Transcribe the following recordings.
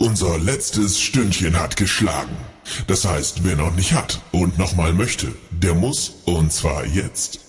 Unser letztes Stündchen hat geschlagen. Das heißt, wer noch nicht hat und nochmal möchte, der muss, und zwar jetzt.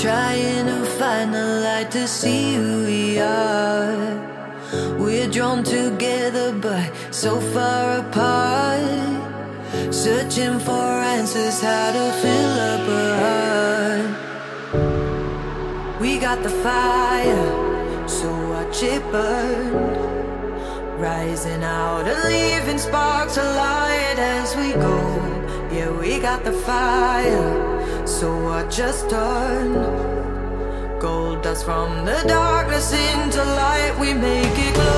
Trying to find the light to see who we are. We're drawn together, but so far apart. Searching for answers, how to fill up a heart. We got the fire, so watch it burn. Rising out and leaving sparks alight as we go. Yeah, we got the fire. So I just turn gold dust from the darkness into light. We make it.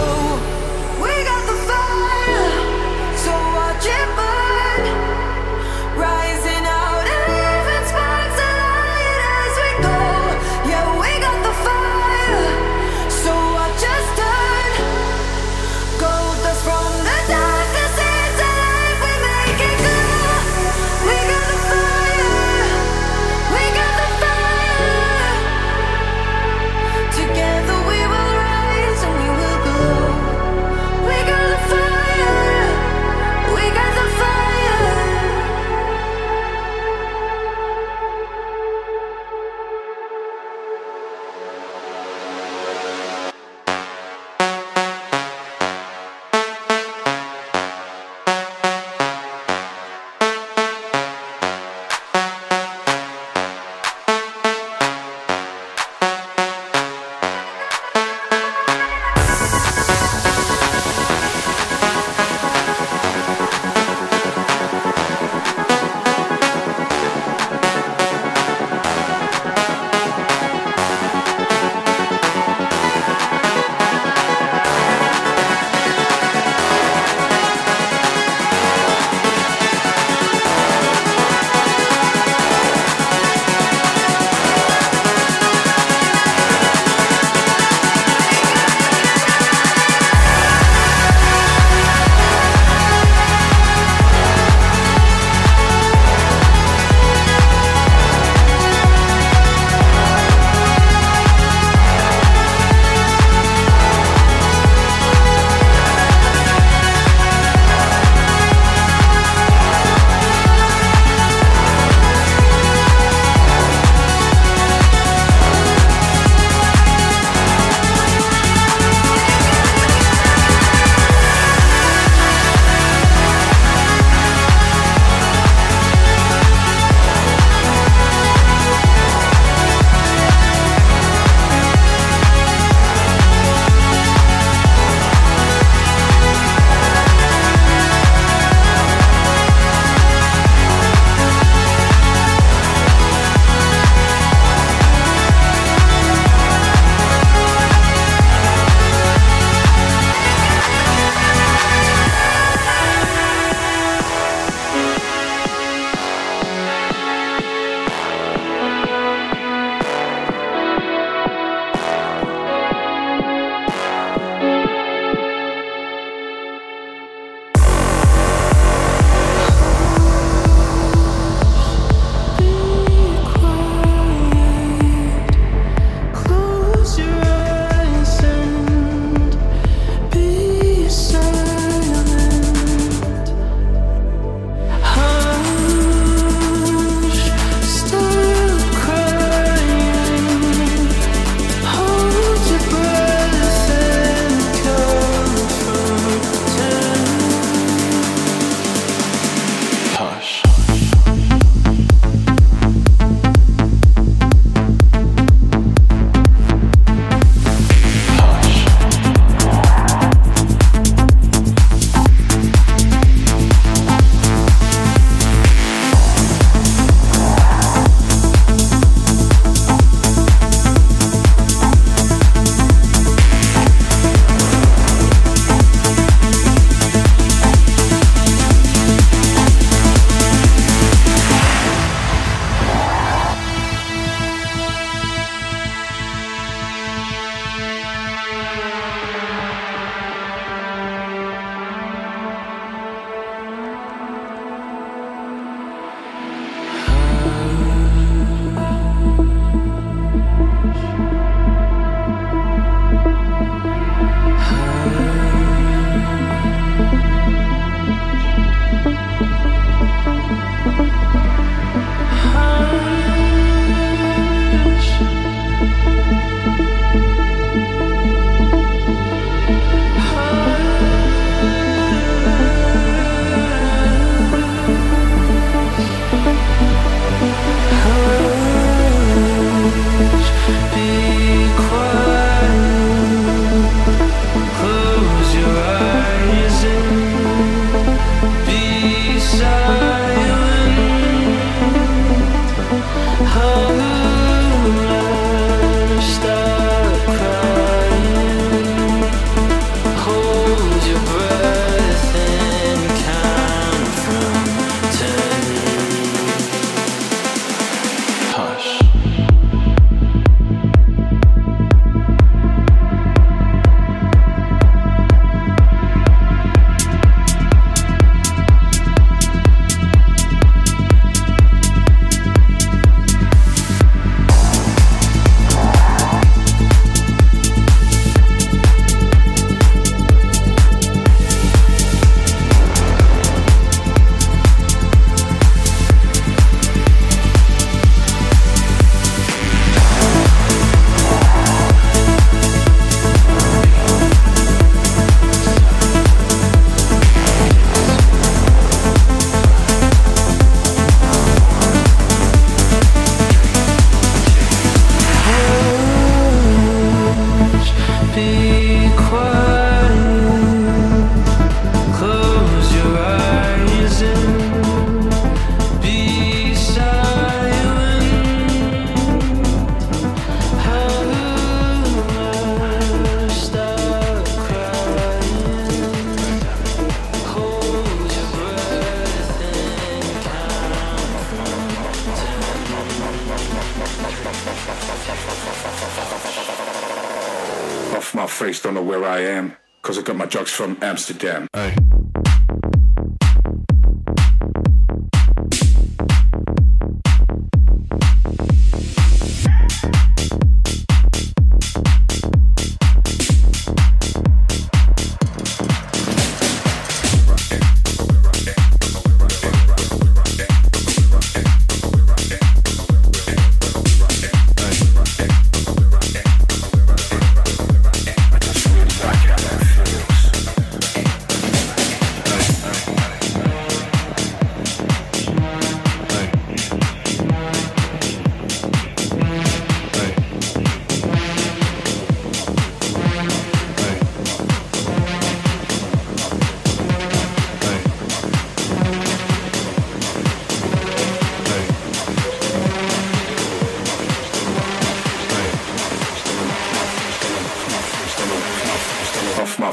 Amsterdam.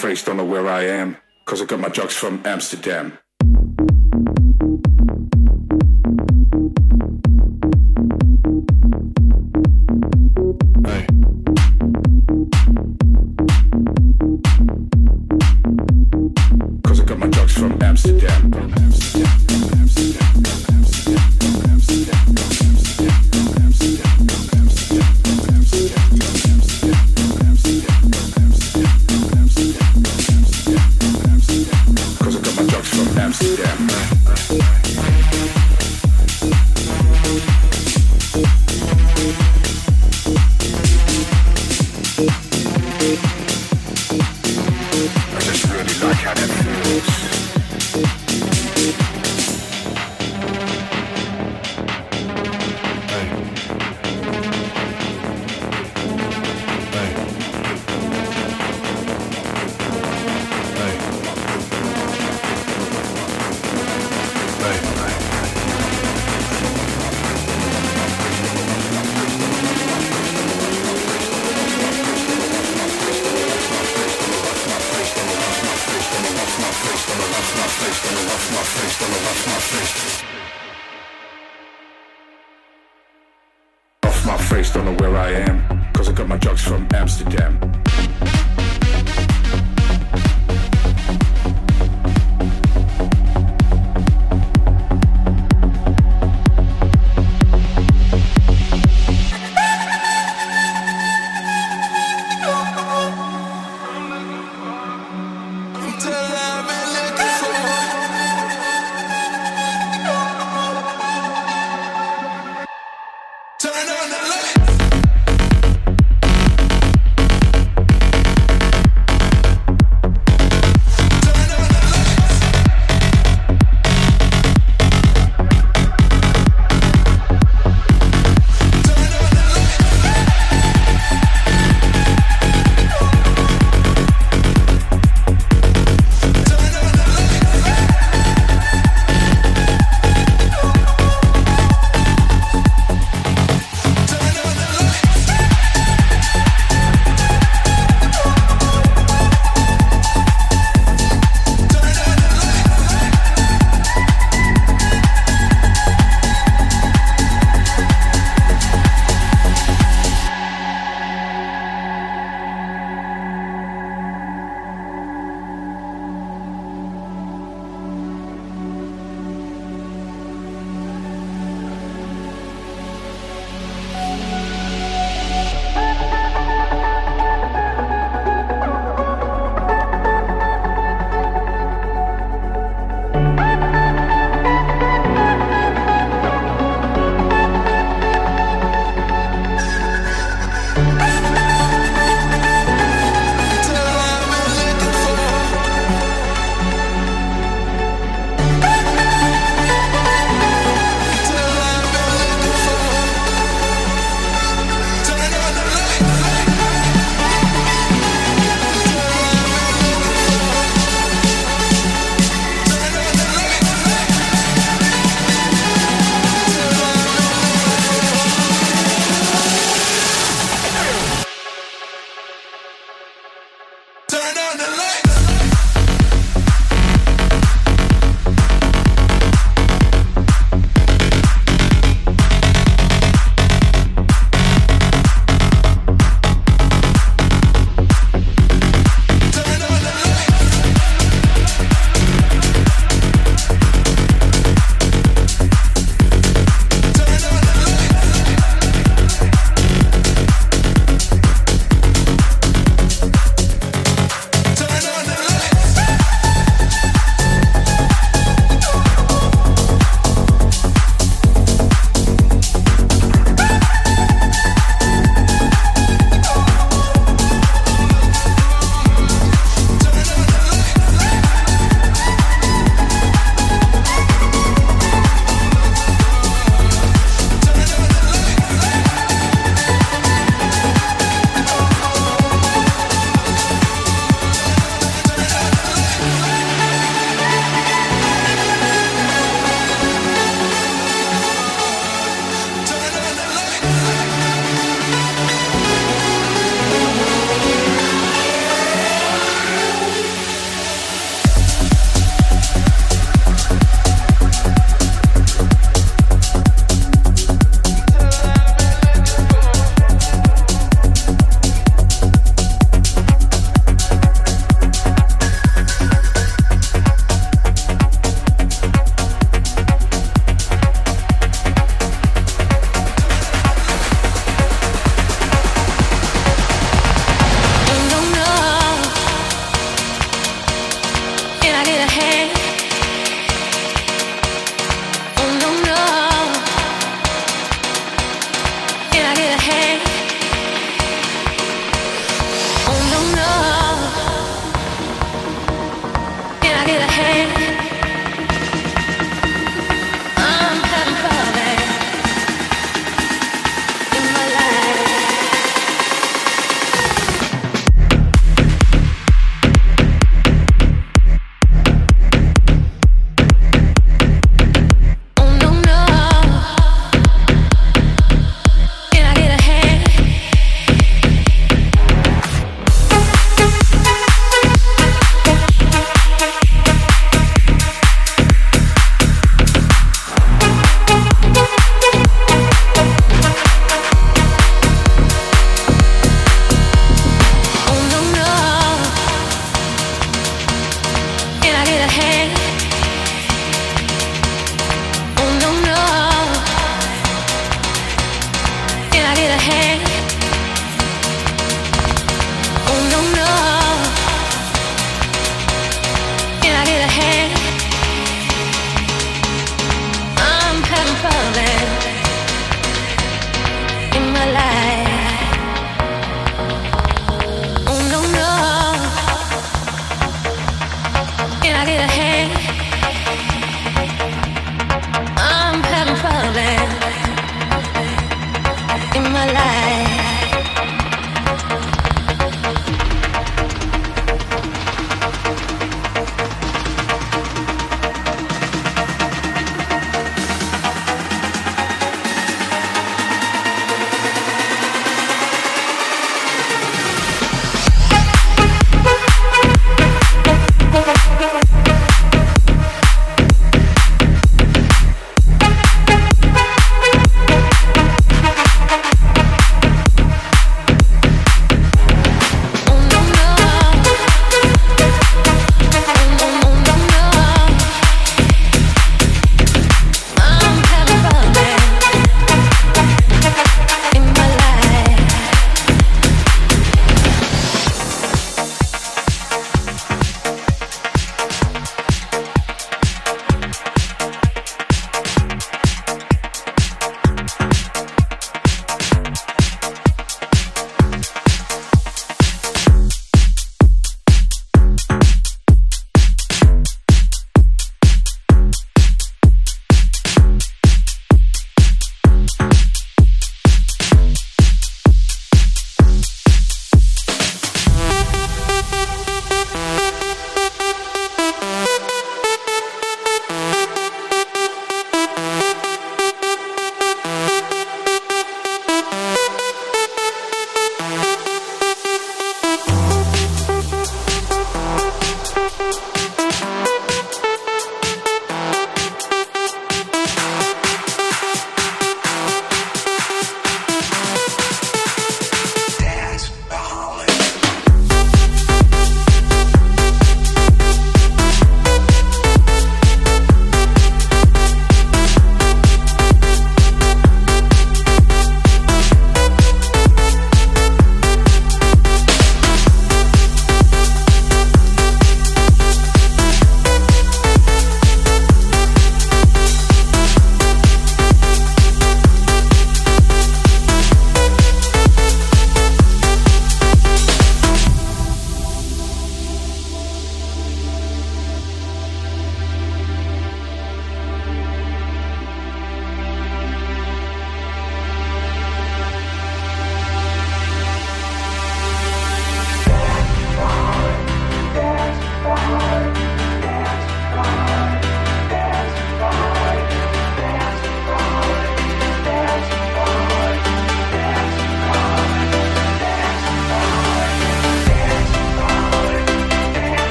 face don't know where I am, cause I got my drugs from Amsterdam. Amsterdam.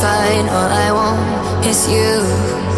Fine? All I want is you.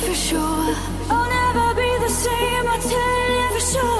for sure. I'll never be the same. I tell you for sure.